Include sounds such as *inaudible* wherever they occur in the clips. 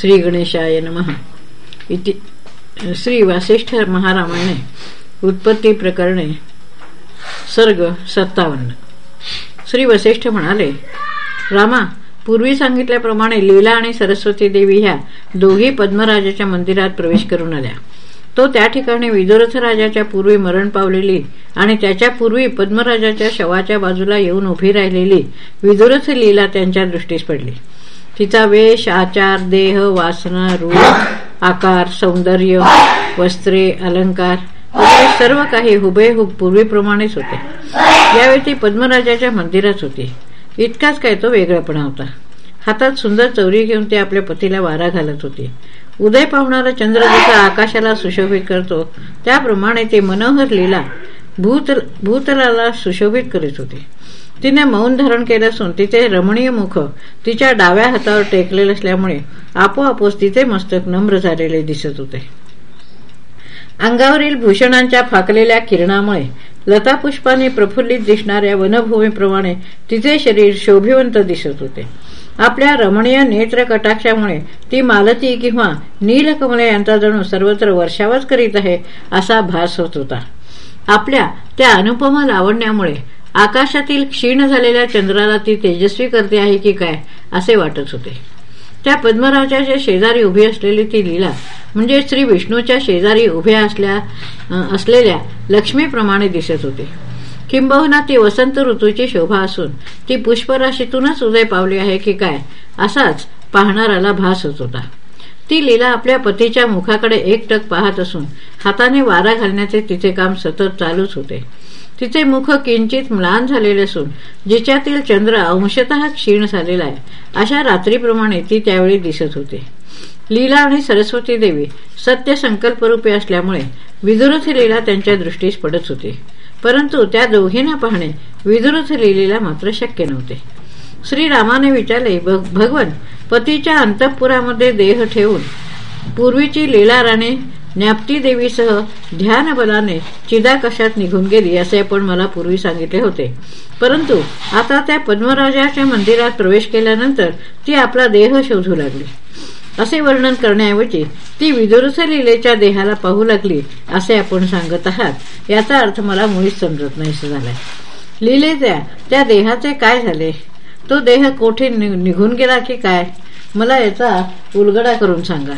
श्री गणेशाय नमः इति श्री वासिष्ठ महारामाने उत्पत्ती प्रकरणे सर्ग सत्तावन्न. श्री वसिष्ठ म्हणाले रामा पूर्वी सांगितल्याप्रमाणे लीला आणि सरस्वती देवी ह्या दोघी पद्मराजाच्या मंदिरात प्रवेश करून आल्या. तो त्या ठिकाणी विदुरथ राजाच्या पूर्वी मरण पावलेली आणि त्याच्या पूर्वी पद्मराजाच्या शवाच्या बाजूला येऊन उभी राहिलेली विदुरथ लीला त्यांच्या दृष्टीस पडली. तिचा वेश आचार देह वासना रूप आकार सौंदर्य वस्त्रे अलंकार वगैरे सर्व काही हुबेहूब पूर्वीप्रमाणेच होते. यावेळी ती पद्मराजाच्या मंदिरात होती. इतकाच काय तो वेगळापणा होता. हातात सुंदर चौरी घेऊन ती आपल्या पतीला वारा घालत होती. उदय पावणारा चंद्र जसा आकाशाला सुशोभित करतो. त्याप्रमाणे ते मनोहर लीला भूत भूतलाला सुशोभित करीत होते. तिने मौन धारण केले असून तिचे रमणीय मुख तिच्या डाव्या हातावर टेकलेले असल्यामुळे आपोआपच तिचे मस्तक नम्र झालेले दिसत होते. अंगावरील भूषणांच्या फाकलेल्या किरणामुळे लता पुष्पाने प्रफुल्लित दिसणाऱ्या वनभूमीप्रमाणे तिचे शरीर शोभिवंत दिसत होते. आपल्या रमणीय नेत्र कटाक्षामुळे ती मालती किंवा नीलकमले यांचा जणू सर्वत्र वर्षावच करीत आहे असा भास होत होता. आपल्या त्या अनुपम लावण्यामुळे आकाशातील क्षीण झालेल्या चंद्राला ती तेजस्वी करते आहे की काय असे वाटत होते. त्या पद्मराजाच्या शेजारी उभी असलेली ती लीला म्हणजे श्री विष्णूच्या शेजारी उभ्या असल्या असलेल्या लक्ष्मीप्रमाणे दिसत होते. किंबहुना ती वसंत ऋतूची शोभा असून ती पुष्पराशीतूनच उदय पावली आहे की काय असाच पाहणाराला भास होत होता. ती लीला आपल्या पतीच्या मुखाकडे एकटक पाहत असून हाताने वारा घालण्याचे तिचे काम सतत चालूच होते. तिचे मुख किंचित म्लान झालेले असून जिच्यातील चंद्र अंशतः क्षीण झालेला आहे. अशा रात्रीप्रमाणे ती त्यावेळी दिसत होते. लीला आणि सरस्वती देवी सत्य संकल्परूपी असल्यामुळे विदुरथ लीला त्यांच्या दृष्टीस पडत होती. परंतु त्या दोघींना पाहणे विदुरथ लिलेला मात्र शक्य नव्हते. श्रीरामाने विचारले भगवन पतीच्या अंतपुरामध्ये देह ठेवून पूर्वीची लीला राणे ज्ञाप्ती देवीसह ध्यान बलाने चिदाकशात निघून गेली असे आपण मला पूर्वी सांगितले होते. परंतु आता त्या पद्मराजाच्या मंदिरात प्रवेश केल्यानंतर ती आपला देह शोधू लागली. असे वर्णन करण्याऐवजी ती विदुरस लिलेच्या देहाला पाहू लागली असे आपण सांगत आहात. याचा अर्थ मला मुळीच समजत नाही झालाय. लिलेच्या त्या देहाचे काय झाले? तो देह कोठे निघून गेला की काय? मला याचा उलगडा करून सांगा.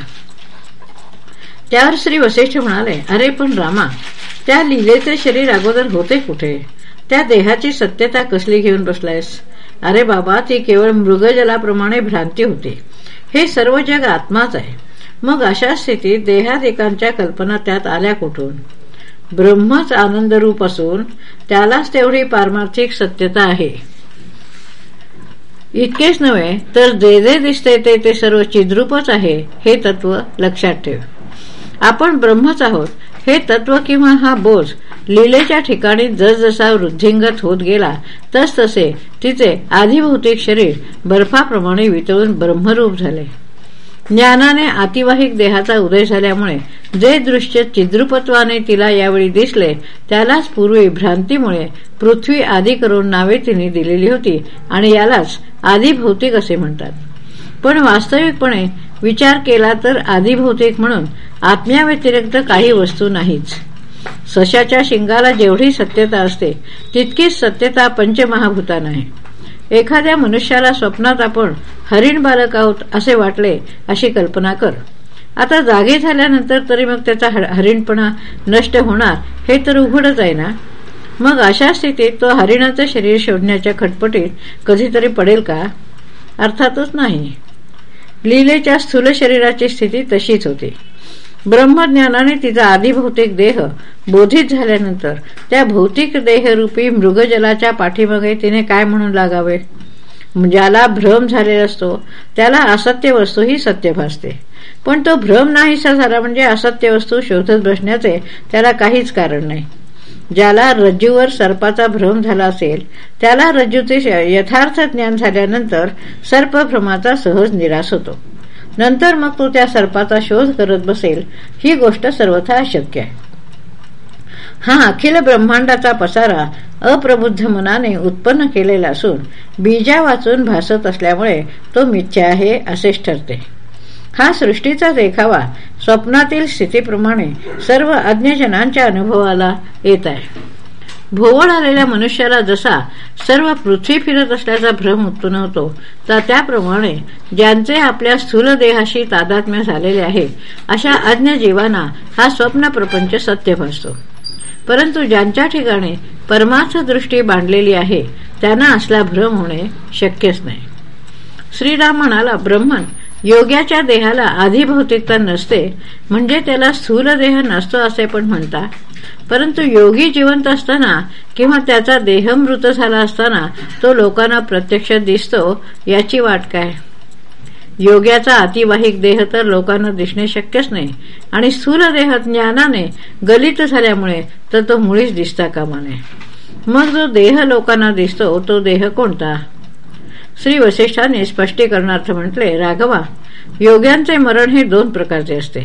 त्यावर श्री वशिष्ठ म्हणाले अरे पण रामा त्या लिलेचे शरीर अगोदर होते कुठे? त्या देहाची सत्यता कसली घेऊन बसलायस? अरे बाबा ती केवळ मृगजलाप्रमाणे भ्रांती होती. हे सर्व जग आत्माच आहे. मग अशा स्थितीत देहादेकांच्या कल्पना त्यात आल्या कुठून? ब्रह्मच आनंदरूप असून त्यालाच तेवढी पारमार्थिक सत्यता आहे. इतकेच नव्हे तर जे जे दिसते ते ते सर्व चिद्रूपच आहे हे तत्व लक्षात ठेव. आपण ब्रह्मच आहोत. हे तत्व किंवा हा बोध लिलेच्या ठिकाणी जसजसा वृद्धिंगत होत गेला तस तसे तिचे आधिभौतिक शरीर बर्फाप्रमाणे वितळून ब्रह्मरूप झाले. ज्ञानाने आतिवाहिक देहाचा उदय झाल्यामुळे जे दृश्य चिद्रुपत्वाने तिला यावेळी दिसले त्यालाच पूर्वी भ्रांतीमुळे पृथ्वी आदी करून नावे तिने दिलेली होती आणि यालाच आदिभौतिक असे म्हणतात. पण वास्तविकपणे विचार केला तर आदिभौतिक म्हणून आत्म्याव्यतिरिक्त काही वस्तू नाहीच. सशाच्या शिंगाला जेवढी सत्यता असते तितकीच सत्यता पंचमहाभूतान आहे. एखाद्या मनुष्याला स्वप्नात आपण हरिण बालक आहोत असे वाटले अशी कल्पना कर. आता जागे झाल्यानंतर तरी मग त्याचा हरिणपणा नष्ट होणार हे तर उघडच आहे ना? मग अशा स्थितीत तो हरिणाचं शरीर शोधण्याच्या खटपटीत कधीतरी पडेल का? अर्थातच नाही. लीलेच्या स्थूल शरीराची स्थिती तशीच होती. ब्रह्मज्ञानाने तिचा आदिभौतिक देह बोधित झाल्यानंतर त्या भौतिक देहरूपी मृगजलाच्या पाठीमागे तिने काय म्हणून लागावे? ज्याला भ्रम झालेला असतो त्याला असत्य वस्तू ही सत्य भासते. पण तो भ्रम नाहीसा झाला म्हणजे असत्य वस्तू शोधत बसण्याचे त्याला काहीच कारण नाही. ज्याला रज्जूवर सर्पाचा भ्रम झाला असेल त्याला रज्जूचे यथार्थ ज्ञान झाल्यानंतर सर्पभ्रमाचा सहज निराश होतो. नंतर मग तो त्या सर्पाचा शोध करत बसेल ही गोष्ट सर्वथा अशक्य आहे. हा अखिल ब्रह्मांडाचा पसारा अप्रबुद्ध मनाने उत्पन्न केलेला असून बीजा वाचून भासत असल्यामुळे तो मिथ्या आहे असेच ठरते. हा सृष्टीचा देखावा स्वप्नातील स्थितीप्रमाणे सर्व अज्ञजनांच्या अनुभवाला येत आहे. भोवळ आलेल्या मनुष्याला जसा सर्व पृथ्वी फिरत असल्याचा भ्रम उत्पन्न होतो तर त्याप्रमाणे ज्यांचे आपल्या स्थूल देहाशी तादात्म्य झालेले आहे अशा अज्ञ जीवांना हा स्वप्न प्रपंच सत्य भासतो. परंतु ज्यांच्या ठिकाणी परमार्थ दृष्टी बांधलेली आहे त्यांना असला भ्रम होणे शक्यच नाही. श्रीराम म्हणाला ब्रह्मन योग्याच्या देहाला आधी भौतिकता नसते म्हणजे त्याला स्थूल देह नसतो असे पण म्हणता परंतु योगी जिवंत असताना किंवा त्याचा देह मृत झाला असताना तो लोकांना प्रत्यक्ष दिसतो याची वाट काय? योग्याचा अतिवाहिक देह तर लोकांना दिसणे शक्यच नाही आणि स्थूल देह ज्ञानाने गलित झाल्यामुळे तर तो मुळीच दिसता कामा नये. मग जो देह लोकांना दिसतो तो देह कोणता? श्री वसिष्ठांनी स्पष्टीकरणार्थ म्हटले राघवा योग्यांचे मरण हे दोन प्रकारचे असते.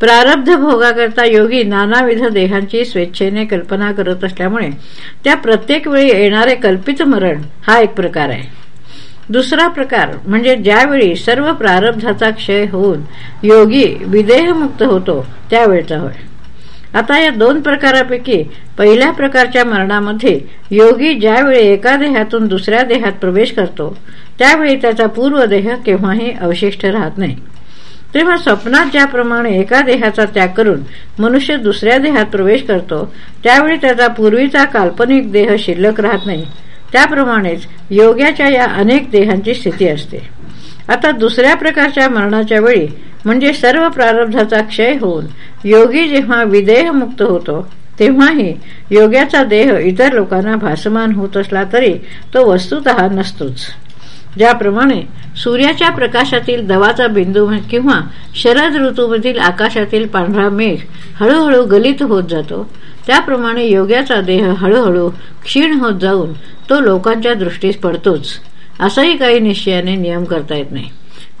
प्रारब्ध भोगाकरता योगी नानाविध देहांची स्वेच्छेने कल्पना करत असल्यामुळे त्या प्रत्येक वेळी येणारे कल्पित मरण हा एक प्रकार आहे. दुसरा प्रकार म्हणजे ज्यावेळी सर्व प्रारब्धाचा क्षय होऊन योगी विदेहमुक्त होतो त्यावेळचा होय. आता या दोन प्रकारापैकी पहिल्या प्रकारच्या मरणामध्ये योगी ज्यावेळी एका देहातून दुसऱ्या देहात प्रवेश करतो त्यावेळी त्याचा पूर्व देह केव्हाही अवशिष्ट राहत नाही. तेव्हा स्वप्नात ज्याप्रमाणे एका देहाचा त्याग करून मनुष्य दुसऱ्या देहात प्रवेश करतो त्यावेळी त्याचा पूर्वीचा काल्पनिक देह शिल्लक राहत नाही. त्याप्रमाणेच योग्याच्या या अनेक देहांची स्थिती असते. आता दुसऱ्या प्रकारच्या मरणाच्या वेळी म्हणजे सर्व प्रारब्धाचा क्षय होऊन योगी जेव्हा विदेह मुक्त होतो तेव्हाही योग्याचा देह इतर लोकांना भासमान होत असला तरी तो वस्तुत नसतोच. ज्याप्रमाणे सूर्याच्या प्रकाशातील दवाचा बिंदू किंवा शरद ऋतूमधील आकाशातील पांढरा मेघ हळूहळू गलित होत जातो त्याप्रमाणे योग्याचा देह हळूहळू क्षीण होत जाऊन तो लोकांच्या दृष्टीस पडतोच असंही काही निश्चयाने नियम करता येत नाही.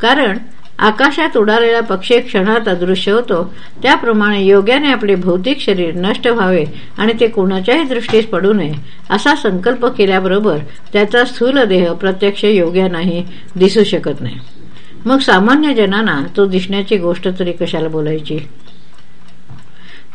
कारण आकाशात उडालेला पक्षी क्षणात अदृश्य होतो. त्याप्रमाणे योग्याने आपले भौतिक शरीर नष्ट व्हावे आणि ते कोणाच्याही दृष्टीस पडू नये असा संकल्प केल्याबरोबर त्याचा स्थूल देह प्रत्यक्ष योग्यानाही दिसू शकत नाही. मग सामान्य जनांना तो दिसण्याची गोष्ट तरी कशाला बोलायची?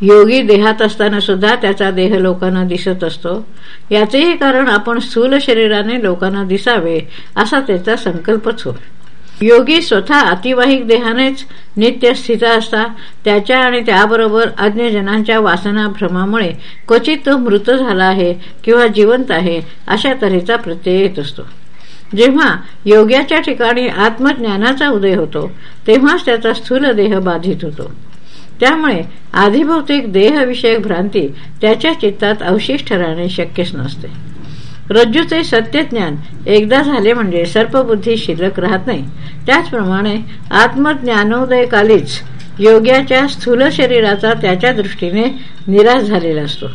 योगी देहात असताना सुद्धा त्याचा देह लोकांना दिसत असतो. याचेही कारण आपण स्थूल शरीराने लोकांना दिसावे असा त्याचा संकल्पच होय. योगी स्वतः अतिवाहिक देहानेच नित्य स्थित असता. त्याच्या आणि त्याबरोबर अज्ञजनांच्या वासना भ्रमामुळे क्वचित तो मृत झाला आहे किंवा जिवंत आहे अशा तऱ्हेचा प्रत्यय येत असतो. जेव्हा योग्याच्या ठिकाणी आत्मज्ञानाचा उदय होतो तेव्हाच त्याचा स्थूल देह बाधित होतो. त्यामुळे आधिभौतिक देहविषयक भ्रांती त्याच्या चित्तात अवशिष्ट राहणे शक्यच नसते. रज्जूचे सत्यज्ञान एकदा झाले म्हणजे सर्पबुद्धी शिल्लक राहत नाही. त्याचप्रमाणे आत्मज्ञानोदयकालीच योग्याच्या स्थूल शरीराचा त्याच्या दृष्टीने निराश झालेला असतो.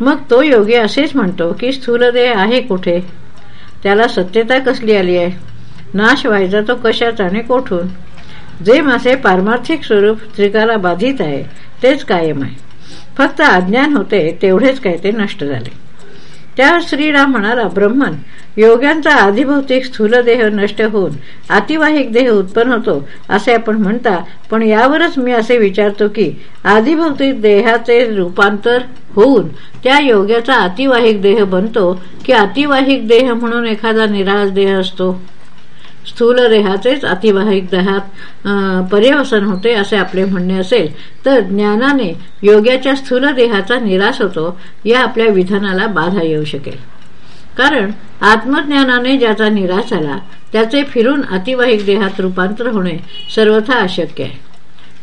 मग तो योगी असेच म्हणतो की स्थूलदेह आहे कुठे? त्याला सत्यता कसली आली आहे? नाश व्हायचा तो कशाचा आणि कोठून? जे मासे पारमार्थिक स्वरूप त्रिकाला बाधित आहे तेच कायम आहे. फक्त अज्ञान होते तेवढेच काय ते नष्ट झाले. त्यावर श्रीराम म्हणाला ब्रह्मन योग्यांचा आधिभौतिक स्थूल देह नष्ट होऊन अतिवाहिक देह उत्पन्न होतो असे आपण म्हणता पण यावरच मी असे विचारतो की आधिभौतिक देहाचे रूपांतर होऊन त्या योग्याचा अतिवाहिक देह बनतो की अतिवाहिक देह म्हणून एखादा निराश देह असतो? स्थूल देहाचेच अतिवाहिक देहात पर्यवसन होते असे आपले म्हणणे असेल तर ज्ञानाने योग्याच्या स्थूल देहाचा निराश होतो या आपल्या विधानाला बाधा येऊ शकेल. कारण आत्मज्ञानाने ज्याचा निराश झाला त्याचे फिरून अतिवाहिक देहात रूपांतर होणे सर्वथा अशक्य आहे.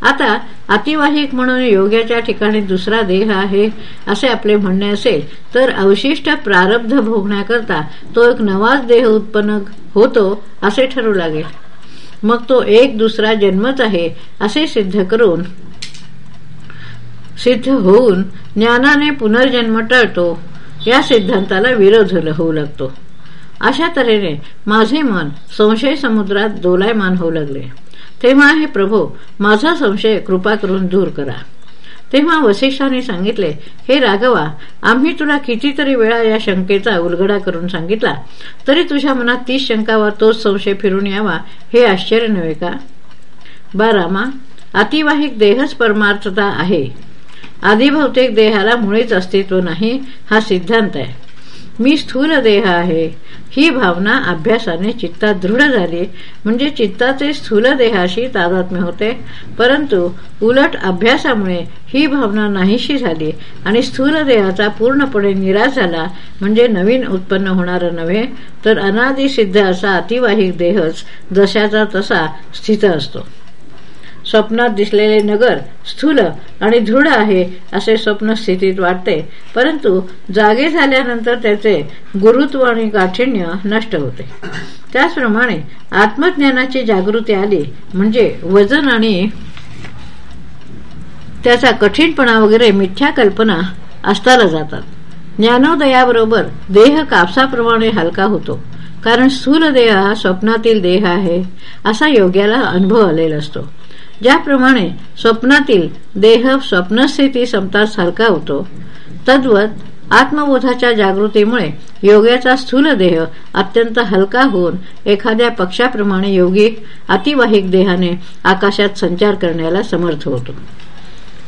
आता अतिवाहिक म्हणून योग्याच्या ठिकाणी दुसरा देह आहे असे आपले म्हणणे असेल तर अवशिष्ट प्रारब्ध भोगण्याकरता तो एक नवाच देह उत्पन्न होतो असे ठरू लागेल. मग तो एक दुसरा जन्मच आहे असे सिद्ध करून सिद्ध होऊन ज्ञानाने पुनर्जन्म टळतो या सिद्धांताला विरोध होऊ लागतो. अशा तऱ्हेने माझे मन संशय समुद्रात दोलायमान होऊ लागले. तेव्हा हे प्रभो माझा संशय कृपा करून दूर करा. तेव्हा वसिष्ठाने सांगितले हे राघवा आम्ही तुला कितीतरी वेळा या शंकेचा उलगडा करून सांगितला. तरी तुझ्या मनात तीच शंका तोच संशय फिरून यावा हे आश्चर्य नव्हे का? बारामा अतिवाहिक देहच परमार्थता आहे. आदिभौतिक देहाला मुळीच अस्तित्व नाही हा सिद्धांत आहे. मी स्थूल देह आहे. ही भावना अभ्यासाने चित्तात दृढ झाली. म्हणजे चित्ताचे स्थूल देहाशी तादात्म्य होते. परंतु उलट अभ्यासामुळे ही भावना नाहीशी झाली आणि स्थूल देहाचा पूर्णपणे निराश झाला. म्हणजे नवीन उत्पन्न होणारा नव्हे तर अनादिसिद्ध असा अतिवाहिक देहच जशाचा तसा स्थित असतो. स्वप्नात दिसलेले नगर स्थूल आणि दृढ आहे असे स्वप्न स्थितीत वाटते. परंतु जागे झाल्यानंतर त्याचे गुरुत्व आणि काठिण्य नष्ट होते. त्याचप्रमाणे आत्मज्ञानाची जागृती आली म्हणजे वजन आणि त्याचा कठीणपणा वगैरे मिथ्या कल्पना अस्ताला जातात. ज्ञानोदयाबरोबर देह कापसाप्रमाणे हलका होतो कारण स्थूल देह हा स्वप्नातील देह आहे असा योग्याला अनुभव आलेला असतो. ज्याप्रमाणे स्वप्नातील देह स्वप्नस्थिती समताच हलका होतो तद्वत आत्मबोधाच्या जागृतीमुळे योग्याचा स्थूल देह अत्यंत हलका होऊन एखाद्या पक्षाप्रमाणे योगिक अतिवाहिक देहाने आकाशात संचार करण्याला समर्थ होतो.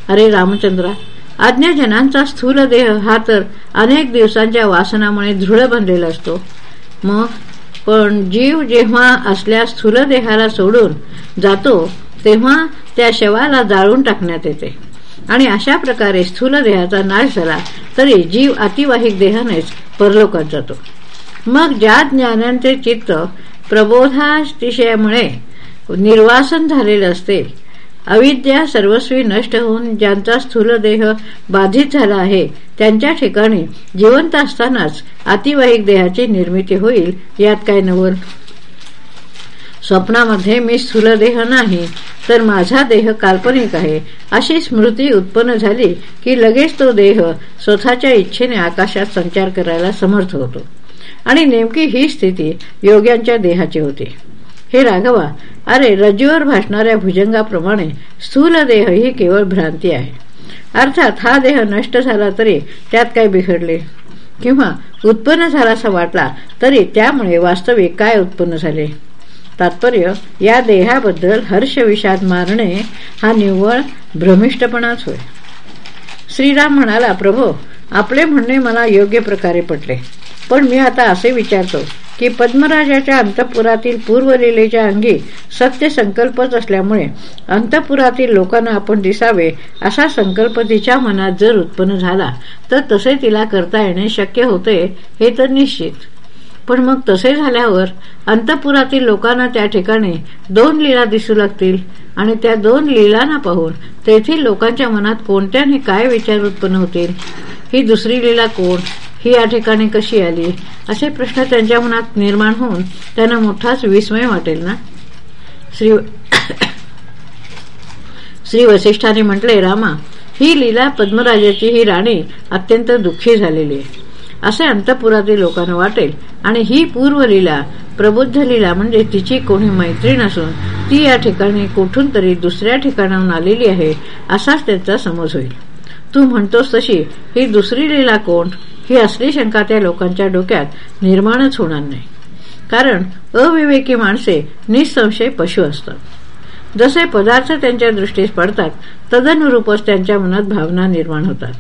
अरे रामचंद्रा आज्ञाजनांचा स्थूल देह हा तर अनेक दिवसांच्या वासनामुळे दृढ बनलेला असतो. मग पण जीव जेव्हा असल्या स्थूल देहाला सोडून जातो तेव्हा त्या शवाला जाळून टाकण्यात येते. आणि अशा प्रकारे स्थूल देहाचा नाश झाला तरी जीव अतिवाहिक देहानेच परलोकात जातो. मग ज्या ज्ञानांचे चित्त प्रबोधातिशयामुळे निर्वासन झालेले असते अविद्या सर्वस्वी नष्ट होऊन ज्यांचा स्थूल देह बाधित झाला आहे त्यांच्या ठिकाणी जिवंत असतानाच अतिवाहिक देहाची निर्मिती होईल यात काय नवल? स्वप्नामध्ये मी स्थूल देह नाही तर माझा देह काल्पनिक आहे. अशी स्मृती उत्पन्न झाली की लगेच तो देह स्वतःच्या इच्छेने आकाशात संचार करायला समर्थ होतो. आणि नेमकी ही स्थिती योग्यांच्या देहाची होती. हे राघवा अरे रज्जूवर भासणाऱ्या भुजंगाप्रमाणे स्थूल देह ही केवळ भ्रांती आहे. अर्थात हा देह नष्ट झाला तरी त्यात काय बिघडले? किंवा उत्पन्न झालासा वाटला तरी त्यामुळे वास्तविक काय उत्पन्न झाले? तात्पर्य या देहाबद्दल हर्ष विषाद मारणे हा निव्वळ भ्रमिष्टपणाच होय. श्रीराम म्हणाला प्रभो आपले म्हणणे मला योग्य प्रकारे पटले. पण मी आता असे विचारतो की पद्मराजाच्या अंतपुरातील पूर्वलीलेच्या अंगी सत्य संकल्पच असल्यामुळे अंतपुरातील लोकांना आपण दिसावे असा संकल्प तिच्या मनात जर उत्पन्न झाला तर तसे तिला करता येणे शक्य होते हे तर निश्चित. पण मग तसे झाल्यावर अंतपुरातील लोकांना त्या ठिकाणी दोन लीला दिसू लागतील. आणि त्या दोन लीलांना पाहून तेथील लोकांच्या मनात कोणत्याने काय विचार उत्पन्न होतील? ही दुसरी लीला कोण? ही या ठिकाणी कशी आली? असे प्रश्न त्यांच्या मनात निर्माण होऊन त्यांना मोठाच विस्मय वाटेल ना? श्री *coughs* श्री वसिष्ठाने म्हटले रामा ही लीला पद्मराजाची ही राणी अत्यंत दुःखी झालेली आहे. असे अंतपुरातील लोकांना वाटेल. आणि ही पूर्व लीला प्रबुद्ध लीला म्हणजे तिची कोणी मैत्रीण असून ती या ठिकाणी कुठून तरी दुसऱ्या ठिकाणाहून आलेली आहे असाच त्यांचा समज होईल. तू म्हणतोस तशी ही दुसरी लीला कोण? ही असली शंका त्या लोकांच्या डोक्यात निर्माणच होणार नाही. कारण अविवेकी माणसे निसंशय पशु असतात. जसे पदार्थ त्यांच्या दृष्टीस पडतात तदनुरूपच त्यांच्या मनात भावना निर्माण होतात.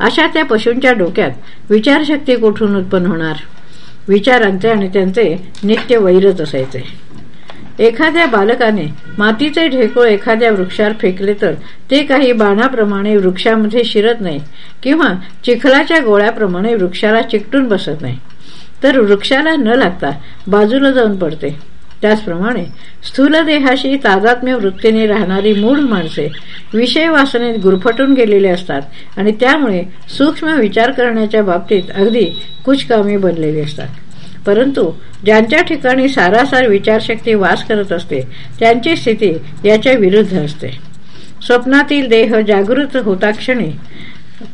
अशा त्या पशूंच्या डोक्यात विचारशक्ती कुठून उत्पन्न होणार? विचारांचे आणि त्यांचे नित्य वैरच असायचे. एखाद्या बालकाने मातीचे ढेकूळ एखाद्या वृक्षावर फेकले तर ते काही बाणाप्रमाणे वृक्षामध्ये शिरत नाही किंवा चिखलाच्या गोळ्याप्रमाणे वृक्षाला चिकटून बसत नाही. तर वृक्षाला न लागता बाजूला जाऊन पडते. त्याचप्रमाणे स्थूल देहाशी तादात्म्य वृत्तीने राहणारी मूळ माणसे विषय वासनेत गुरफटून गेलेले असतात आणि त्यामुळे सूक्ष्म विचार करण्याच्या बाबतीत अगदी कुचकामी बनलेली असतात. परंतु ज्यांच्या ठिकाणी सारासार विचारशक्ती वास करत असते त्यांची स्थिती याच्या विरुद्ध असते. स्वप्नातील देह जागृत होता क्षणी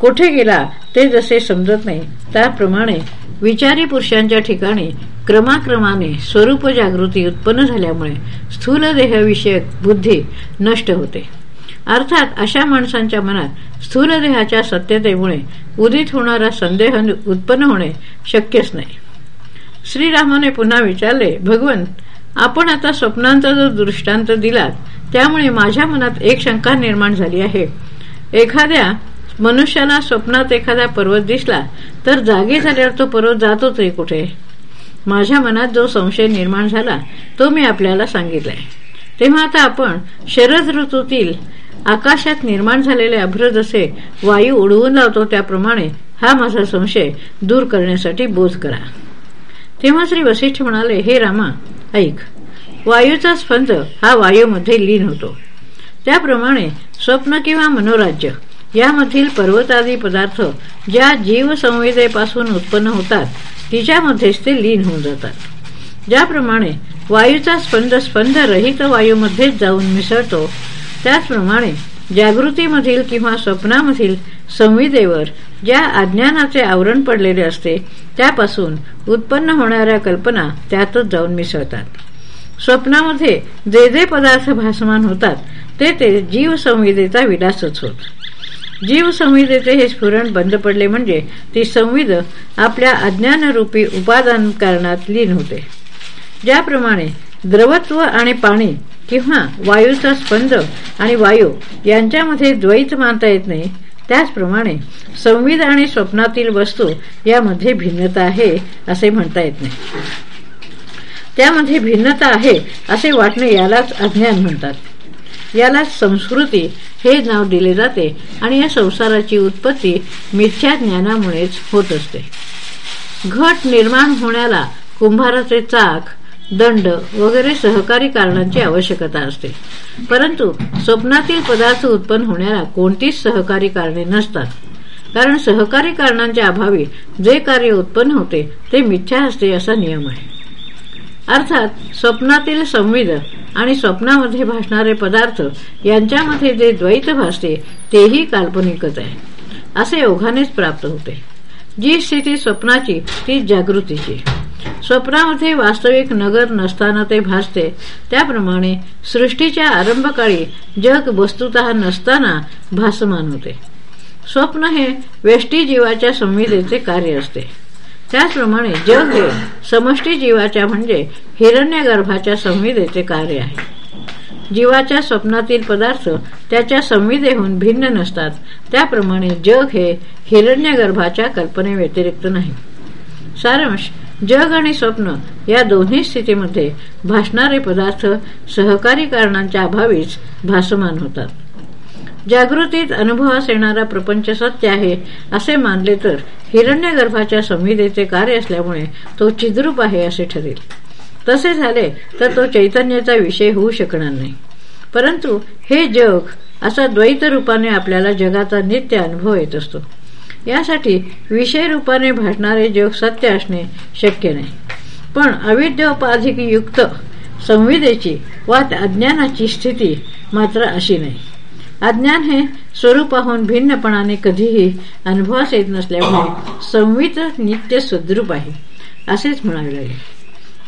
कुठे गेला ते जसे समजत नाही त्याप्रमाणे विचारी पुरुषांच्या ठिकाणी क्रमाक्रमाने स्वरूप जागृती उत्पन्न झाल्यामुळे स्थूल देहविषयक बुद्धी नष्ट होते. अर्थात अशा माणसांच्या मनात स्थूल देहाच्या सत्यतेमुळे उदित होणारा संदेह उत्पन्न होणे शक्यच नाही. श्रीरामाने पुन्हा विचारले भगवंत आपण आता स्वप्नांचा जो दृष्टांत दिलात त्यामुळे माझ्या मनात एक शंका निर्माण झाली आहे. एखाद्या मनुष्याला स्वप्नात एखादा पर्वत दिसला तर जागे झाल्यावर तो पर्वत जातोच कुठे? माझ्या मनात जो संशय निर्माण झाला तो मी आपल्याला सांगितलाय. तेव्हा आता आपण शरद ऋतूतील आकाशात निर्माण झालेले अभ्र जसे वायू उडवून लावतो त्याप्रमाणे हा माझा संशय दूर करण्यासाठी बोध करा. तेव्हा श्री वशिष्ठ म्हणाले हे रामा ऐक. वायूचा स्पंद हा वायूमध्ये लीन होतो. त्याप्रमाणे स्वप्न किंवा मनोराज्य यामधील पर्वतादी पदार्थ ज्या जीवसंवेदेपासून उत्पन्न होतात तिच्यामध्येच ते लीन होऊन जातात. ज्याप्रमाणे वायूचा स्पंद स्पंद रहित वायूमध्येच जाऊन मिसळतो त्याचप्रमाणे जागृतीमधील किंवा स्वप्नामधील संविदेवर ज्या अज्ञानाचे आवरण पडलेले असते त्यापासून उत्पन्न होणाऱ्या कल्पना त्यातच जाऊन मिसळतात. स्वप्नामध्ये जे जे पदार्थ भासमान होतात ते ते जीवसंविदेचा विलासच होत. जीवसंविदेचे हे स्फुरण बंद पडले म्हणजे ती संविद आपल्या अज्ञानरूपी उपादान कारणात लीन होते. ज्याप्रमाणे द्रवत्व आणि पाणी किंवा वायूचा स्पंद आणि वायू यांच्यामध्ये द्वैत मानता येत नाही त्याचप्रमाणे संविध आणि स्वप्नातील वस्तू यामध्ये भिन्नता आहे असे म्हणता येत नाही. त्यामध्ये भिन्नता आहे असे वाटणे यालाच अज्ञान म्हणतात. याला संस्कृती हे नाव दिले जाते आणि या संसाराची उत्पत्ती मिथ्या ज्ञानामुळेच होत असते. घट निर्माण होण्याला कुंभाराचे चाक दंड वगैरे सहकारी कारणांची आवश्यकता असते. परंतु स्वप्नातील पदार्थ उत्पन्न होण्याला कोणतीच सहकारी कारणे नसतात. कारण सहकारी कारणांच्या अभावी जे कार्य उत्पन्न होते ते मिथ्या असते असा नियम आहे. अर्थात स्वप्नातील संविद आणि स्वप्नामध्ये भासणारे पदार्थ यांच्यामध्ये जे द्वैत भासते तेही काल्पनिकच आहे. असे ओघानेच प्राप्त होते. जी स्थिती स्वप्नाची ती जागृतीची. स्वप्नामध्ये वास्तविक नगर नसताना ते भासते त्याप्रमाणे सृष्टीच्या आरंभकाळी जग वस्तुत नसताना भासमान होते. स्वप्न हे वेष्टी जीवाच्या संविधेचे कार्य असते. त्याचप्रमाणे जग हे समष्टी जीवाच्या म्हणजे हिरण्यगर्भाच्या संविधेचे कार्य आहे. जीवाच्या स्वप्नातील पदार्थ त्याच्या संविधेहून भिन्न नसतात. त्याप्रमाणे जग हे हिरण्यगर्भाच्या कल्पनेव्यतिरिक्त नाही. सारांश जग आणि स्वप्न या दोन्ही स्थितीमध्ये भासणारे पदार्थ सहकारी कारणांच्या अभावीच भासमान होतात. जागृतीत अनुभवास येणारा प्रपंच सत्य आहे असे मानले तर हिरण्यगर्भाच्या संविधेचे कार्य असल्यामुळे तो चिद्रूप आहे असे ठरेल. तसे झाले तर तो चैतन्याचा विषय होऊ शकणार नाही. परंतु हे जग असा द्वैत रूपाने आपल्याला जगाचा नित्य अनुभव येत असतो. यासाठी विषय रूपाने भासणारे जग सत्य असणे शक्य नाही. पण अविद्योपाधिक युक्त संविदेची वा अज्ञानाची स्थिती मात्र अशी नाही. अज्ञान हे स्वरूपाहून भिन्नपणाने कधीही अनुभवास येत नसल्यामुळे संवित नित्य सद्रूप आहे असेच म्हणावे लागेल.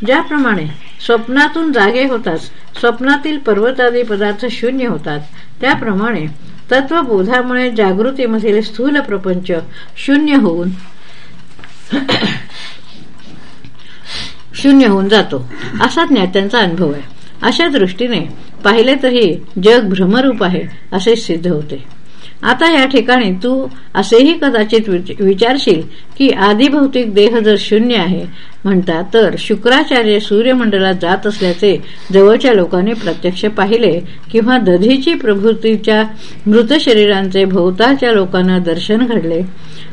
ज्याप्रमाणे स्वप्नातून जागे होताच स्वप्नातील पर्वतादी पदार्थ शून्य होतात त्याप्रमाणे तत्वबोधामुळे जागृतीमधील स्थूल प्रपंच शून्य होऊन *coughs* शून्य होऊन जातो असा ज्ञात्यांचा अनुभव आहे. अशा दृष्टीने पाहिले तरी जग भ्रमरूप आहे असे सिद्ध होते. आता या ठिकाणी तू असेही कदाचित विचारशील की आदिभौतिक देह जर शून्य आहे म्हणता तर शुक्राचार्य सूर्यमंडळात जात असल्याचे जवळच्या लोकांनी प्रत्यक्ष पाहिले किंवा दधीची प्रभृतीच्या मृत शरीरांचे भोवताच्या लोकांना दर्शन घडले.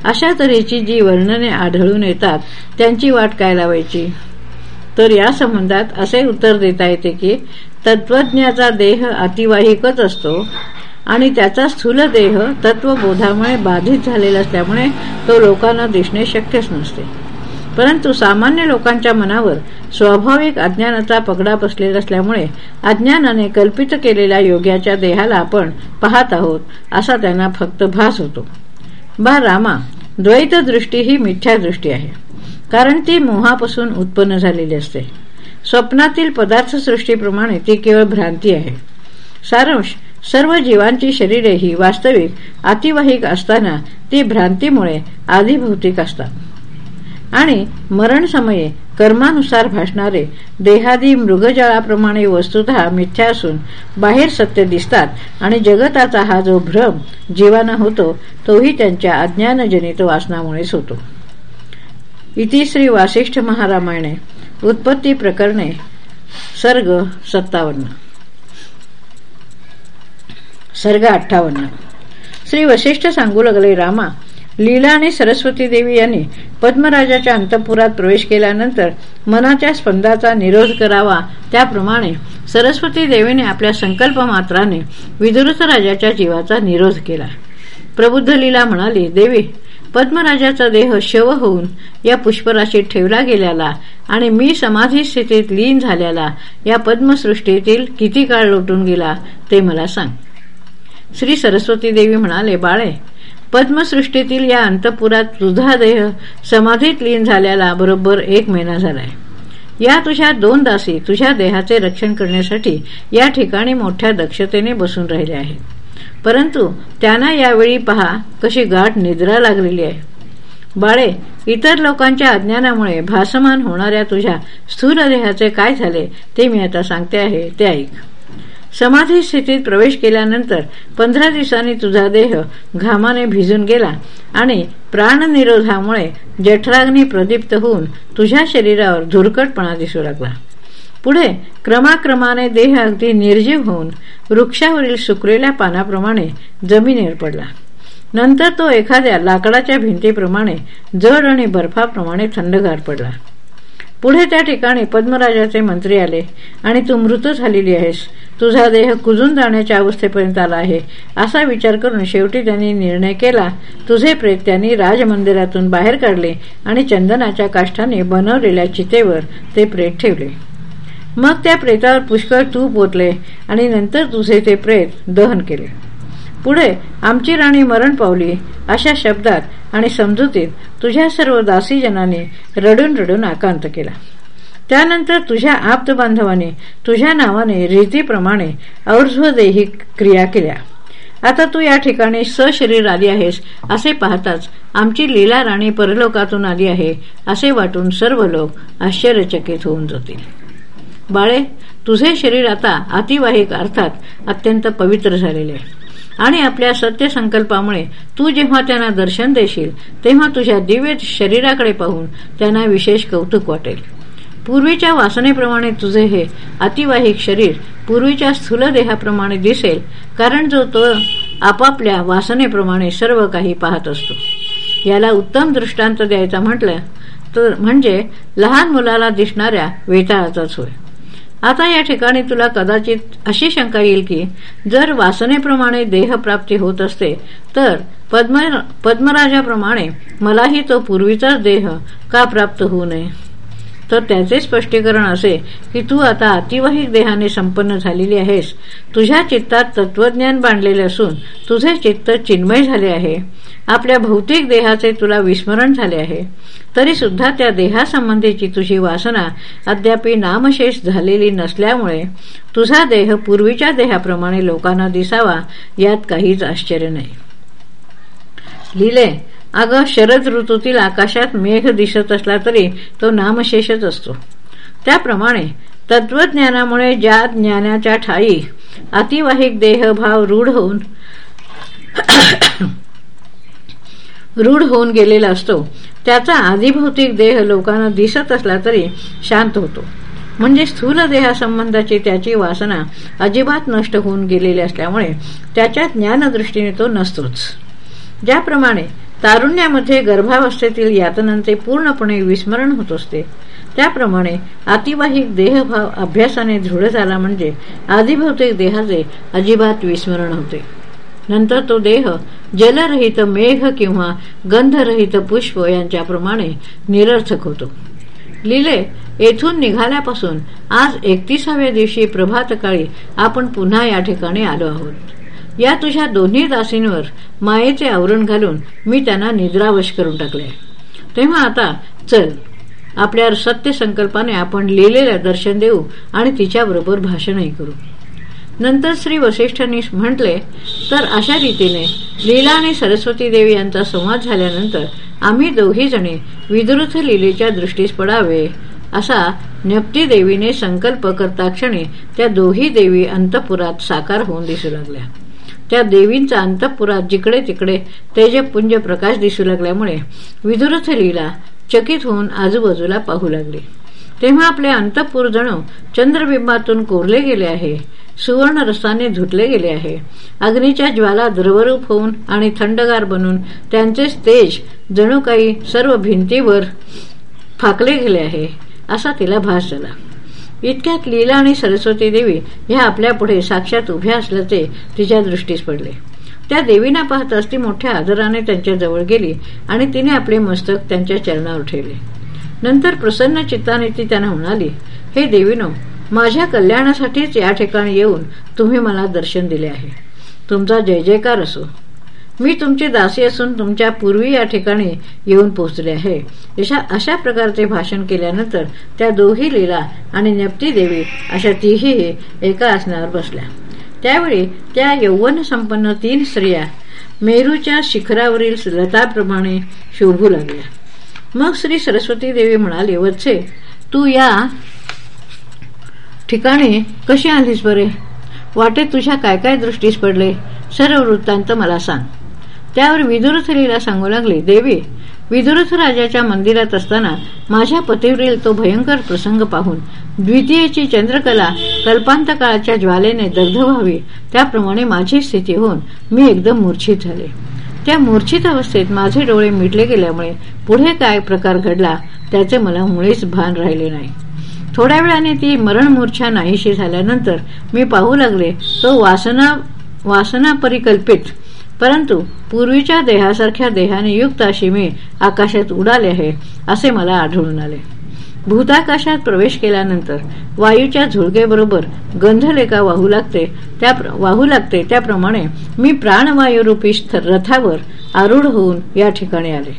अशा तऱ्हेची जी वर्णने आढळून येतात त्यांची वाट काय लावायची? तर या संबंधात असे उत्तर देता येते की तत्वज्ञाचा देह अतिवाहिकच असतो आणि त्याचा स्थूल देह तत्वबोधामुळे बाधित झालेला असल्यामुळे तो लोकांना दिसणे शक्यच नसते. परंतु सामान्य लोकांच्या मनावर स्वाभाविक अज्ञानाचा पगडा बसलेला असल्यामुळे अज्ञानाने कल्पित केलेल्या योग्याच्या देहाला आपण पाहत आहोत असा त्यांना फक्त भास होतो. बा रामा द्वैत दृष्टी ही मिथ्या दृष्टी आहे. कारण ती मोहापासून उत्पन्न झालेली असते. स्वप्नातील पदार्थसृष्टीप्रमाणे ती केवळ भ्रांती आहे. सारांश सर्व जीवांची शरीरे ही वास्तविक अतिवाहिक असताना ती भ्रांतीमुळे आधिभौतिक असतात. आणि मरणसमये कर्मानुसार भासणारे देहादी मृगजळाप्रमाणे वस्तुत मिथ्या असून बाहेर सत्य दिसतात आणि जगताचा हा जो भ्रम जीवाना होतो तोही त्यांच्या अज्ञानजनित वासनामुळेच होतो. इति श्री वासिष्ठ महारामायणे. उत्पत्ती प्रकरणे सर्ग सत्तावन्न. सर्ग अठ्ठावन्न. श्री वशिष्ठ सांगू लागले रामा लीला आणि सरस्वती देवी यांनी पद्मराजाच्या अंतपुरात प्रवेश केल्यानंतर मनाच्या स्पंदाचा निरोध करावा. त्याप्रमाणे सरस्वती देवीने आपल्या संकल्प मात्राने विदुरथ राजाच्या जीवाचा निरोध केला. प्रबुद्ध लीला म्हणाली देवी पद्मराजाचा देह शव होऊन या पुष्पराशीत ठेवला गेल्याला आणि मी समाधी स्थितीत लीन झाल्याला या पद्मसृष्टीतील किती काळ लोटून गेला ते मला सांग. श्री सरस्वती देवी म्हणाले बाळे पद्मसृष्टीतील या अंतपुरात तुझा देह समाधीत लीन झाल्याला बरोबर एक महिना झालाय. या तुझ्या दोन दासी तुझ्या देहाचे रक्षण करण्यासाठी या ठिकाणी मोठ्या दक्षतेने बसून राहिले आहेत. परंतु त्यांना यावेळी पहा कशी गाठ निद्रा लागलेली आहे. बाळे इतर लोकांच्या अज्ञानामुळे भासमान होणाऱ्या तुझ्या स्थूल देहाचे काय झाले ते मी आता सांगते आहे ते ऐक. समाधी स्थितीत प्रवेश केल्यानंतर पंधरा दिवसांनी तुझा देह घामाने भिजून गेला आणि प्राणनिरोधामुळे जठराग्नी प्रदीप्त होऊन तुझ्या शरीरावर धुरकटपणा दिसू लागला. पुढे क्रमाक्रमाने देह अगदी निर्जीव होऊन वृक्षावरील सुकलेल्या पानाप्रमाणे जमिनीवर पडला नंतर तो एखाद्या लाकडाच्या भिंतीप्रमाणे जड आणि बर्फाप्रमाणे थंडगार पडला. पुढे त्या ठिकाणी पद्मराजाचे मंत्री आले आणि तू मृत झालेली आहेस. तुझा देह कुजून जाण्याच्या अवस्थेपर्यंत आला आहे. असा विचार करून शेवटी त्यांनी निर्णय केला. तुझे प्रेत त्यांनी राजमंदिरातून बाहेर काढले आणि चंदनाच्या काष्ठाने बनवलेल्या चितेवर ते प्रेत ठेवले. मग त्या प्रेतावर पुष्कळ तूप ओतले आणि नंतर तुझे ते प्रेत दहन केले. पुढे आमची राणी मरण पावली अशा शब्दात आणि समजुतीत तुझ्या सर्व दासीजनांनी रडून रडून आकांत केला. त्यानंतर तुझ्या आप्त बांधवाने तुझ्या नावाने रीतीप्रमाणे और्ध्वदेही क्रिया केल्या. आता तू या ठिकाणी सशरीर आली आहेस असे पाहताच आमची लीला राणी परलोकातून आली आहे असे वाटून सर्व लोक आश्चर्यचकित होऊन जातील. बाळे तुझे शरीर आता अतिवाहिक अर्थात अत्यंत पवित्र झालेले आहे. आणि आपल्या सत्य संकल्पामुळे तू जेव्हा त्यांना दर्शन देशील तेव्हा तुझ्या दिव्य शरीराकडे पाहून त्यांना विशेष कौतुक वाटेल. पूर्वीच्या वासनेप्रमाणे तुझे हे अतिवाहिक शरीर पूर्वीच्या स्थूल देहाप्रमाणे दिसेल कारण जो तो आपापल्या वासनेप्रमाणे सर्व काही पाहत असतो. याला उत्तम दृष्टांत द्यायचा म्हटलं तर म्हणजे लहान मुलाला दिसणाऱ्या वेताळाचाच होय. आता या ठिकाणी तुला कदाचित अशी शंका येईल की जर वासनेप्रमाणे देहप्राप्ती होत असते तर पद्म पद्मराजाप्रमाणे मलाही तो पूर्वीचाच देह का प्राप्त होऊ नये? तर त्याचे स्पष्टीकरण असे की तू आता अतिवाहिक देहाने संपन्न झालेली आहेस. तुझ्या चित्तात तत्वज्ञान बांधलेले असून तुझे चित्त चिन्मय झाले आहे. आपल्या भौतिक देहाचे तुला विस्मरण झाले आहे. तरी सुद्धा त्या देहासंबंधीची तुझी वासना अद्याप नामशेष झालेली नसल्यामुळे तुझा देह पूर्वीच्या देहाप्रमाणे लोकांना दिसावा यात काहीच आश्चर्य नाही. लिहिले अगं शरद ऋतूतील आकाशात मेघ दिसत असला तरी तो नामशेषच असतो. त्याप्रमाणे तत्वज्ञानामुळे ज्या ज्ञानाच्या ठाई अतिवाहिक देहभाव रूढ होऊन *coughs* रूढ होऊन गेलेला असतो त्याचा आदिभौतिक देह लोकांना दिसत असला तरी शांत होतो. म्हणजे स्थूल देहासंबंधाची त्याची वासना अजिबात नष्ट होऊन गेलेली असल्यामुळे त्याच्या ज्ञानदृष्टीने तो नसतोच. ज्याप्रमाणे तारुण्यामध्ये गर्भावस्थेतील यातनांचे पूर्णपणे विस्मरण होत असते. त्याप्रमाणे अतिवाहिक देहभाव अभ्यासाने दृढ झाला म्हणजे आदिभौतिक देहाचे अजिबात विस्मरण होते. नंतर तो देह जलरहित मेघ किंवा गंधरहित पुष्प यांच्याप्रमाणे निरर्थक होतो. लिले येथून निघाल्यापासून आज एकतीसाव्या दिवशी प्रभातकाळी आपण पुन्हा या ठिकाणी आलो आहोत. या तुझ्या दोन्ही दासींवर मायेचे आवरण घालून मी त्यांना निद्रावश करून टाकले. तेव्हा आता चल आपल्या सत्य संकल्पाने आपण लिहिलेल्या दर्शन देऊ आणि तिच्याबरोबर भाषणही करू. नंतर श्री वसिष्ठांनी म्हटले तर अशा रीतीने लीला आणि सरस्वती देवी यांचा संवाद झाल्यानंतर आम्ही दोघी जणी विद्रुथ लिलेच्या दृष्टीस पडावे असा नप्ती देवीने संकल्प करता क्षणी त्या दोही देवी अंतपुरात साकार होऊन दिसू लागल्या. त्या देवींचा अंतपुरात जिकडे तिकडे तेजपुंज प्रकाश दिसू लागल्यामुळे विदुरथ लीला चकित होऊन आजूबाजूला पाहू लागले. तेव्हा आपले अंतपूर जणू चंद्रबिंबातून कोरले गेले आहे. सुवर्ण रसाने धुतले गेले आहे. अग्नीच्या ज्वाला द्रवरूप होऊन आणि थंडगार बनून त्यांचे तेज जणू काही सर्व भिंतीवर फाकले गेले आहे असा तिला भास झाला. इतक्यात लीला आणि सरस्वती देवी ह्या आपल्या पुढे साक्षात उभ्या असल्याचे तिच्या दृष्टीस पडले. त्या देवीना पाहताच ती मोठ्या आदराने त्यांच्या जवळ गेली आणि तिने आपले मस्तक त्यांच्या चरणावर ठेवले. नंतर प्रसन्न चित्ताने ती त्यांना म्हणाली हे देवीनो माझ्या कल्याणासाठीच या ठिकाणी येऊन तुम्ही मला दर्शन दिले आहे. तुमचा जय जयकार असो. मी तुमची दासी असून तुमच्या पूर्वी या ठिकाणी येऊन पोहोचले आहे. अशा अशा प्रकारचे भाषण केल्यानंतर त्या दोही लीला आणि नप्ती देवी अशा तीही एका आसनावर बसल्या. त्यावेळी त्या यौवन संपन्न तीन स्त्रिया मेरूच्या शिखरावरील लताप्रमाणे शोभू लागल्या. मग श्री सरस्वती देवी म्हणाले वत्से तू या ठिकाणी कशी आलीस बरे? वाटेत तुझ्या काय काय दृष्टीस पडले? सर्व वृत्तांत मला सांग. त्यावर विदुरथरीला सांगू लागले देवी विदुरथ राजाच्या मंदिरात असताना माझ्या पतीवरील तो भयंकर प्रसंग पाहून द्वितीयची चंद्रकला कल्पांत काळाच्या ज्वालेने दग्ध व्हावी त्याप्रमाणे माझी स्थिती होऊन मी एकदम मूर्छित झाले. त्या मूर्छित अवस्थेत माझे डोळे मिटले गेल्यामुळे पुढे काय प्रकार घडला त्याचे मला मुळीच भान राहिले नाही. थोड्या वेळाने ती मरण मूर्छा नाहीशी झाल्यानंतर मी पाहू लागले तो वासना वासना परिकल्पित परंतु पूर्वीच्या देहासारख्या देहाने युक्त अशी मी आकाशात उडाले आहे असे मला आढळून आले. भूताकाशात प्रवेश केल्यानंतर वायूच्या झुळगेबरोबर गंधलेखा वाहू लागते त्या वाहू लागते त्याप्रमाणे मी प्राणवायुरूपी रथावर आरूढ होऊन या ठिकाणी आले.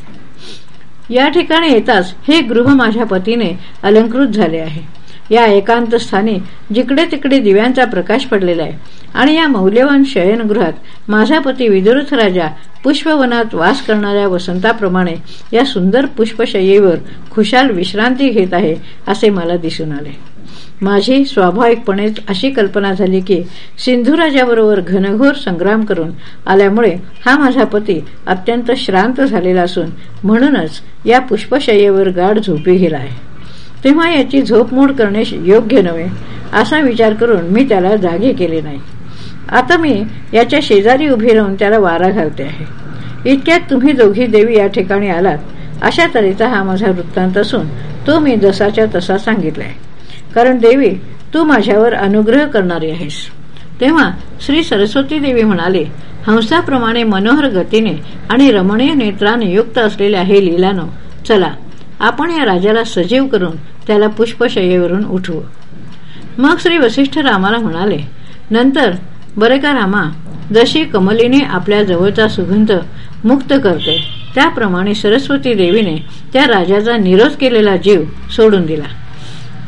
या ठिकाणी येताच हे गृह माझ्या पतीने अलंकृत झाले आहे. या एकांत स्थानी जिकडे तिकडे दिव्यांचा प्रकाश पडलेला आहे. आणि या मौल्यवान शयनगृहात माझा पती विदुरथ राजा पुष्पवनात वास करणाऱ्या वसंताप्रमाणे या सुंदर पुष्पशयेवर खुशाल विश्रांती घेत आहे असे मला दिसून आले. माझी स्वाभाविकपणेच अशी कल्पना झाली की सिंधुराजाबरोबर घनघोर संग्राम करून आल्यामुळे हा माझा पती अत्यंत श्रांत झालेला असून म्हणूनच या पुष्पशय्येवर गाढ झोपी गेला आहे. तेव्हा याची झोपमोड करणे योग्य नव्हे असा विचार करून मी त्याला जागे केले नाही. आता मी याच्या शेजारी उभी राहून त्याला वारा घालते आहे. इतक्यात तुम्ही दोघी देवी या ठिकाणी आलात अशा तऱ्हेचा हा माझा वृत्तांत असून तो मी जसाच्या तसा सांगितलाय. कारण देवी तू माझ्यावर अनुग्रह करणारी आहेस. तेव्हा श्री सरस्वती देवी म्हणाले हंसाप्रमाणे मनोहर गतीने आणि रमणीय नेत्राने युक्त असलेल्या हे लिलानो चला आपण या राजाला सजीव करून त्याला पुष्पशयेवरून उठवू. मग श्री वसिष्ठ रामाला म्हणाले नंतर बरे का रामा जशी कमलीने आपल्या जवळचा सुगंध मुक्त करते त्याप्रमाणे सरस्वती देवीने त्या राजाचा निरोध केलेला जीव सोडून दिला.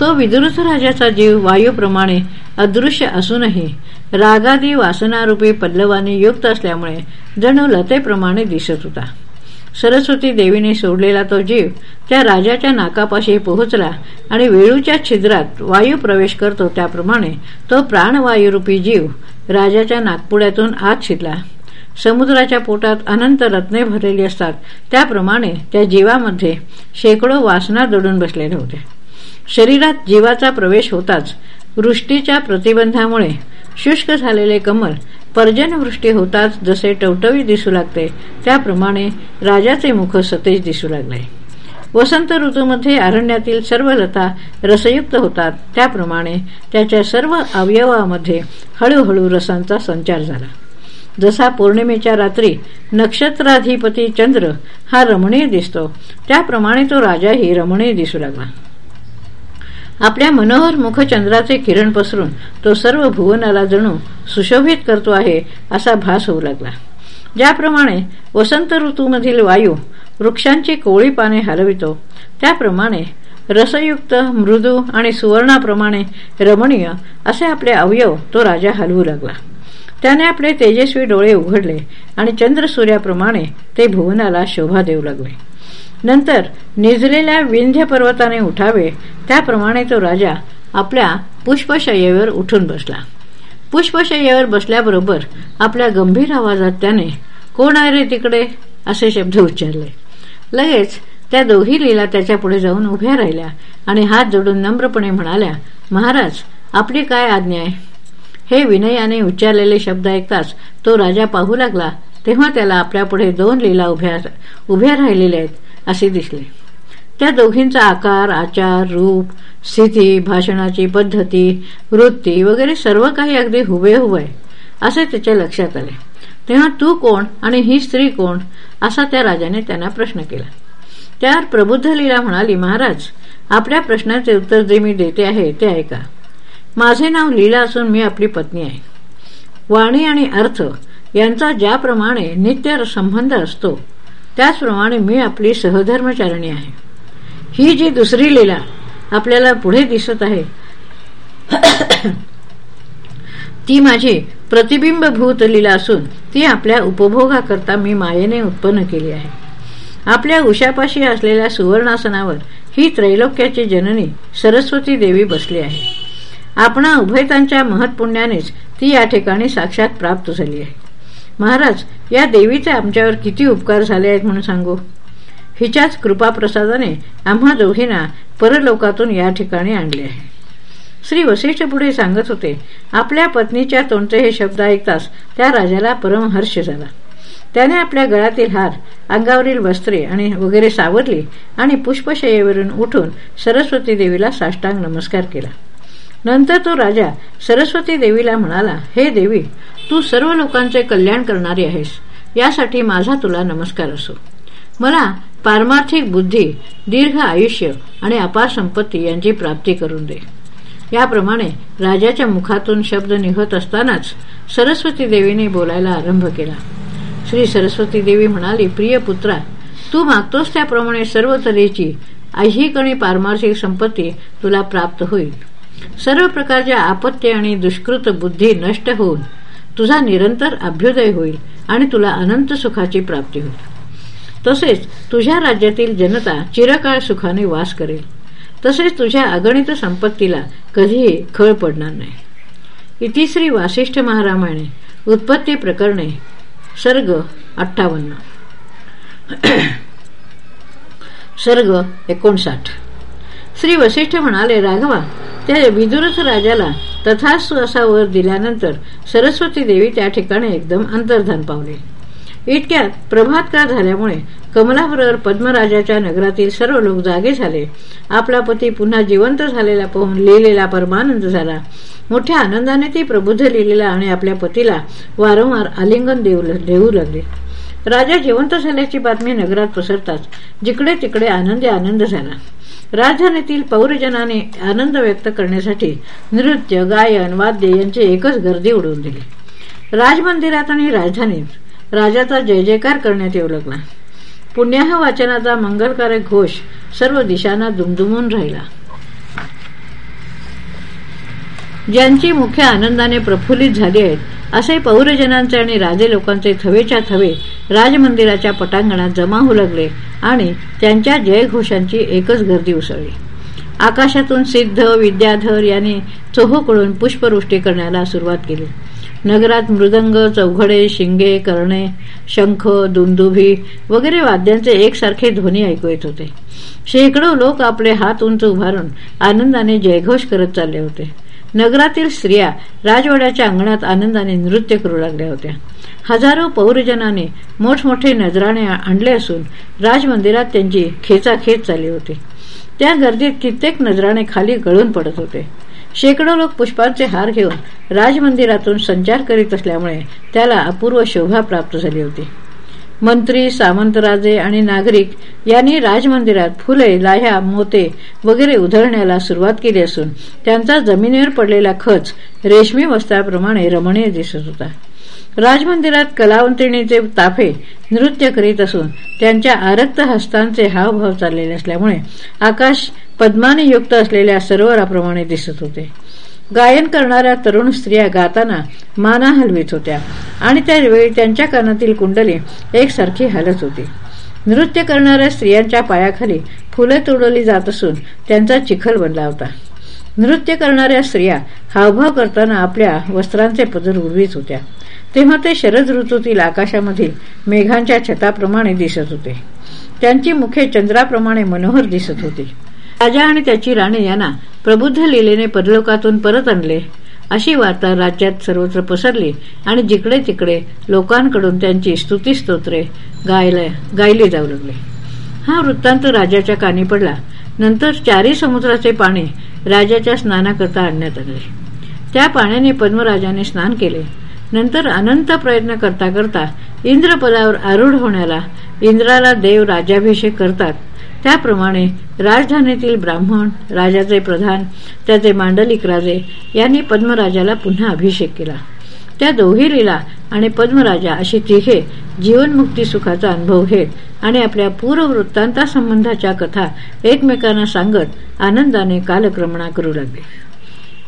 तो विदुरथ राजाचा जीव वायूप्रमाणे अदृश्य असूनही रागादी वासनारूपी पल्लवाने युक्त असल्यामुळे जणू लतेप्रमाणे दिसत होता. सरस्वती देवीने सोडलेला तो जीव त्या राजाच्या नाकापाशी पोहोचला आणि वेळूच्या छिद्रात वायू प्रवेश करतो त्याप्रमाणे तो प्राणवायुरूपी जीव राजाच्या नागपुड्यातून आत शिरला. समुद्राच्या पोटात अनंत रत्ने भरलेली असतात. त्याप्रमाणे त्या जीवामध्ये शेकडो वासना दडून बसलेले होते. शरीरात जीवाचा प्रवेश होताच वृष्टीच्या प्रतिबंधामुळे शुष्क झालेले कमल पर्जनवृष्टी होताच जसे टवटवी दिसू लागते त्याप्रमाणे राजाचे मुख सतेज दिसू लागले. वसंत ऋतूमध्ये अरण्यातील सर्व लता रसयुक्त होतात त्याप्रमाणे त्याच्या सर्व अवयवामध्ये हळूहळू रसांचा संचार झाला. जसा पौर्णिमेच्या रात्री नक्षत्राधिपती चंद्र हा रमणीय दिसतो त्याप्रमाणे तो राजाही रमणीय दिसू लागला. आपल्या मनोहर मुखचंद्राचे किरण पसरून तो सर्व भुवनाला जणू सुशोभित करतो आहे असा भास होऊ लागला. ज्याप्रमाणे वसंत ऋतूमधील वायू वृक्षांची कोळी पाने हलवितो त्याप्रमाणे रसयुक्त मृदू आणि सुवर्णाप्रमाणे रमणीय असे आपले अवयव तो राजा हलवू लागला. त्याने आपले तेजस्वी डोळे उघडले आणि चंद्रसूर्याप्रमाणे ते भुवनाला शोभा देऊ लागले. नंतर निजलेल्या विंध्य पर्वताने उठावे त्याप्रमाणे तो राजा आपल्या पुष्पशय्येवर उठून बसला. पुष्पशय्येवर बसल्याबरोबर आपल्या गंभीर आवाजात त्याने कोण आहे रे तिकडे? असे शब्द उच्चारले. लगेच त्या दोघी लीला त्याच्या पुढे जाऊन उभ्या राहिल्या आणि हात जोडून नम्रपणे म्हणाल्या महाराज आपली काय आज्ञा आहे? हे विनयाने उच्चारलेले शब्द ऐकताच तो राजा पाहू लागला तेव्हा त्याला आपल्यापुढे दोन लीला उभ्या उभ्या राहिलेल्या आहेत. असे दिसले. त्या दोघींचा आकार आचार रूप स्थिती भाषणाची पद्धती वृत्ती वगैरे सर्व काही अगदी हुबेहुब आहे असे त्याच्या लक्षात आले. तेव्हा तू कोण आणि ही स्त्री कोण असा त्या राजाने त्यांना प्रश्न केला. त्यावर प्रबुद्ध लीला म्हणाली महाराज आपल्या प्रश्नाचे उत्तर जे मी देते आहे ते ऐका माझे नाव लीला असून मी आपली पत्नी आहे. वाणी आणि अर्थ यांचा ज्याप्रमाणे नित्य संबंध असतो त्याचप्रमाणे मी आपली सहधर्मचारिणी आहे. ही जी दुसरी लीला आपल्याला पुढे दिसत आहे *coughs* ती माझी प्रतिबिंबभूत लीला असून ती आपल्या उपभोगाकरता मी मायेने उत्पन्न केली आहे. आपल्या उशापाशी असलेल्या सुवर्णासनावर ही त्रैलोक्याची जननी सरस्वती देवी बसली आहे. आपणा उभयतांच्या महत्पुण्यानेच ती या ठिकाणी साक्षात प्राप्त झाली आहे. महाराज या देवीचे आमच्यावर किती उपकार झाले आहेत म्हणून सांगू. हिच्याच कृपाप्रसादाने आम्हा दोघींना परलोकातून या ठिकाणी आणले आहे. श्री वशिष्ठ पुढे सांगत होते आपल्या पत्नीच्या तोंडचे हे शब्द ऐकताच त्या राजाला परमहर्ष झाला. त्याने आपल्या गळ्यातील हार अंगावरील वस्त्रे आणि वगैरे सावरली आणि पुष्पशयेवरून उठून सरस्वती देवीला साष्टांग नमस्कार केला. नंतर तो राजा सरस्वती देवीला म्हणाला हे देवी तू सर्व लोकांचे कल्याण करणारी आहेस. यासाठी माझा तुला नमस्कार असो. मला पारमार्थिक बुद्धी दीर्घ आयुष्य आणि अपार संपत्ती यांची प्राप्ती करून दे. याप्रमाणे राजाच्या मुखातून शब्द निघत असतानाच सरस्वती देवीने बोलायला आरंभ केला. श्री सरस्वती देवी म्हणाली प्रिय पुत्रा तू मागतोस त्याप्रमाणे सर्व तऱ्हेची ऐहिक आणि पारमार्थिक संपत्ती तुला प्राप्त होईल. सर्व प्रकारच्या आपत्ती आणि दुष्कृत बुद्धी नष्ट होऊन तुझा निरंतर अभ्युदय होईल आणि तुला अनंत सुखाची प्राप्ती होईल. तसेच तुझ्या राज्यातील जनता चिरकाळ सुखाने वास करेल. तसेच तुझ्या अगणित संपत्तीला कधीही खळ पडणार नाही. इतिश्री वासिष्ठ महारामाने उत्पत्ती प्रकरणे सर्ग अठ्ठावन्न. सर्ग एकोणसाठ. श्री वसिष्ठ म्हणाले राघवा त्या विदुरथ राजाला तथास्तु असा वर दिल्यानंतर सरस्वती देवी त्या ठिकाणी एकदम अंतर्धान पावले. इतक्यात प्रभातकाळ झाल्यामुळे कमलाबरोबर पद्मराजाच्या नगरातील सर्व लोक जागे झाले. आपला पती पुन्हा जिवंत झालेला पाहून लिहिलेला परमानंद झाला. मोठ्या आनंदाने ती प्रबुद्ध लिहिलेला आणि आपल्या पतीला वारंवार आलिंगन देऊ लागले. राजा जिवंत झाल्याची बातमी नगरात पसरताच जिकडे तिकडे आनंदी आनंद झाला. राजधानीतील पौरजनाने आनंद व्यक्त करण्यासाठी नृत्य गायन वाद्य यांची एकच गर्दी उडवून दिली. राजमंदिरात आणि राजधानीत राजाचा जय जयकार करण्यात येऊ लागला. पुण्याह वाचनाचा मंगलकारक घोष सर्व दिशांना दुमदुमून राहिला. ज्यांची मुख्य आनंदाने प्रफुल्लित झाली आहेत असे पौरजनांचे आणि राजे लोकांचे थवेच्या थवे राजमंदिराच्या पटांगणात जमा होऊ लागले आणि त्यांच्या जयघोषांची एकच गर्दी उसळली. आकाशातून सिद्ध विद्याधर यांनी चोहोकडून पुष्पवृष्टी करण्याला सुरुवात केली. नगरात मृदंग चौघडे शिंगे करणे शंख दुंदुभी वगैरे वाद्यांचे एकसारखे ध्वनी ऐकू येत होते. शेकडो लोक आपले हात उंच उभारून आनंदाने जयघोष करत चालले होते. नगरातील स्त्रिया राजवाड्याच्या अंगणात आनंदाने नृत्य करू लागल्या होत्या. हजारो पौरजनाने मोठमोठे नजराणे आणले असून राजमंदिरात त्यांची खेचाखेच चालली होती. त्या गर्दीत कित्येक नजराणे खाली गळून पडत होते. शेकडो लोक पुष्पांचे हार घेऊन राजमंदिरातून संचार करीत असल्यामुळे त्याला अपूर्व शोभा प्राप्त झाली होती. मंत्री सामंतराजे आणि नागरिक यांनी राजमंदिरात फुले लाह्या मोते वगैरे उधळण्याला सुरुवात केली असून त्यांचा जमिनीवर पडलेला खच रेशमी वस्त्राप्रमाणे रमणीय दिसत होता. राजमंदिरात कलावंतिणीचे ताफे नृत्य करीत असून त्यांच्या आरक्त हस्तांचे हावभाव चाललेले असल्यामुळे आकाश पद्माने युक्त असलेल्या सरोवराप्रमाणे दिसत होते. गायन करणाऱ्या तरुण स्त्रिया गाताना माना हलवित होत्या आणि त्यावेळी त्यांच्या कानातील कुंडली एकसारखी हलत होती. नृत्य करणाऱ्या स्त्रियांच्या पायाखाली फुले तोडवली जात असून त्यांचा चिखल बनला होता. नृत्य करणाऱ्या स्त्रिया हावभाव करताना आपल्या वस्त्रांचे पदर उडवीत होत्या. तेव्हा ते शरद ऋतूतील आकाशामधील मेघांच्या छताप्रमाणे दिसत होते. त्यांची मुखे चंद्राप्रमाणे मनोहर दिसत होती. राजा आणि त्याची राणी यांना प्रबुद्ध लिलेने परलोकातून परत आणले. अशी वार्ता राज्यात सर्वत्र पसरली आणि जिकडे तिकडे लोकांकडून त्यांची स्तुतीस्तोत्रे गायला गायली जाऊ लागले. हा वृत्तांत राजाच्या कानी पडला. नंतर चारी समुद्राचे पाणी राजाच्या स्नानाकरता आणण्यात आले. त्या पाण्याने पद्मराजाने स्नान केले. नंतर अनंत प्रयत्न करता करता इंद्रपदावर आरूढ होण्याला इंद्राला देव राजाभिषेक करतात. त्याप्रमाणे राजधानीतील ब्राह्मण राजाचे प्रधान त्याचे मांडलिक राजे यांनी पद्मराजाला पुन्हा अभिषेक केला. त्या दोघी लीला आणि पद्मराजा अशी तिघे जीवनमुक्ती सुखाचा अनुभव घेत आणि आपल्या पूर्ववृत्तांता संबंधाच्या कथा एकमेकांना सांगत आनंदाने कालक्रमणा करू लागले.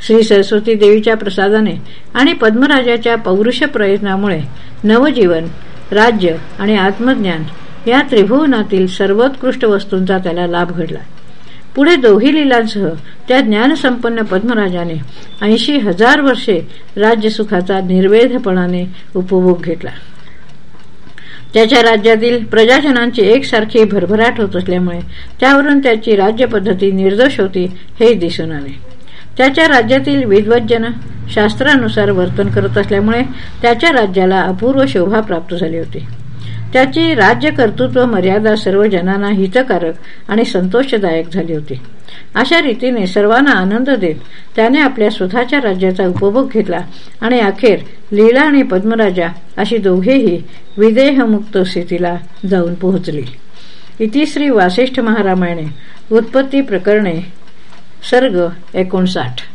श्री सरस्वती देवीच्या प्रसादाने आणि पद्मराजाच्या पौरुष प्रयत्नामुळे नवजीवन राज्य आणि आत्मज्ञान या त्रिभुवनातील सर्वोत्कृष्ट वस्तूंचा त्याला लाभ घडला. पुढे दोही लिलांसह त्या ज्ञानसंपन्न पद्मराजाने ऐंशी हजार वर्षे राज्यसुखाचा निर्वेधपणाने उपभोग घेतला. त्याच्या राज्यातील प्रजाजनांची एकसारखी भरभराट होत असल्यामुळे त्यावरून त्याची राज्यपद्धती निर्दोष होती हे दिसून आले. त्याच्या राज्यातील विद्वज्जन शास्त्रानुसार वर्तन करत असल्यामुळे त्याच्या राज्याला अपूर्व शोभा प्राप्त झाली होती. त्याची राज्य कर्तृत्व मर्यादा सर्व जनांना हितकारक आणि संतोषदायक झाली होती. अशा रीतीने सर्वांना आनंद देत त्याने आपल्या स्वतःच्या राज्याचा उपभोग घेतला आणि अखेर लीला आणि पद्मराजा अशी दोघेही विदेहमुक्त स्थितीला जाऊन पोहोचली. इतिश्री वासिष्ठ महारामायणे उत्पत्ती प्रकरणे सर्ग एकोणसाठ.